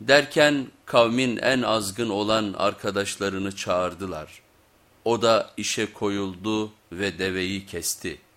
Derken kavmin en azgın olan arkadaşlarını çağırdılar. O da işe koyuldu ve deveyi kesti.''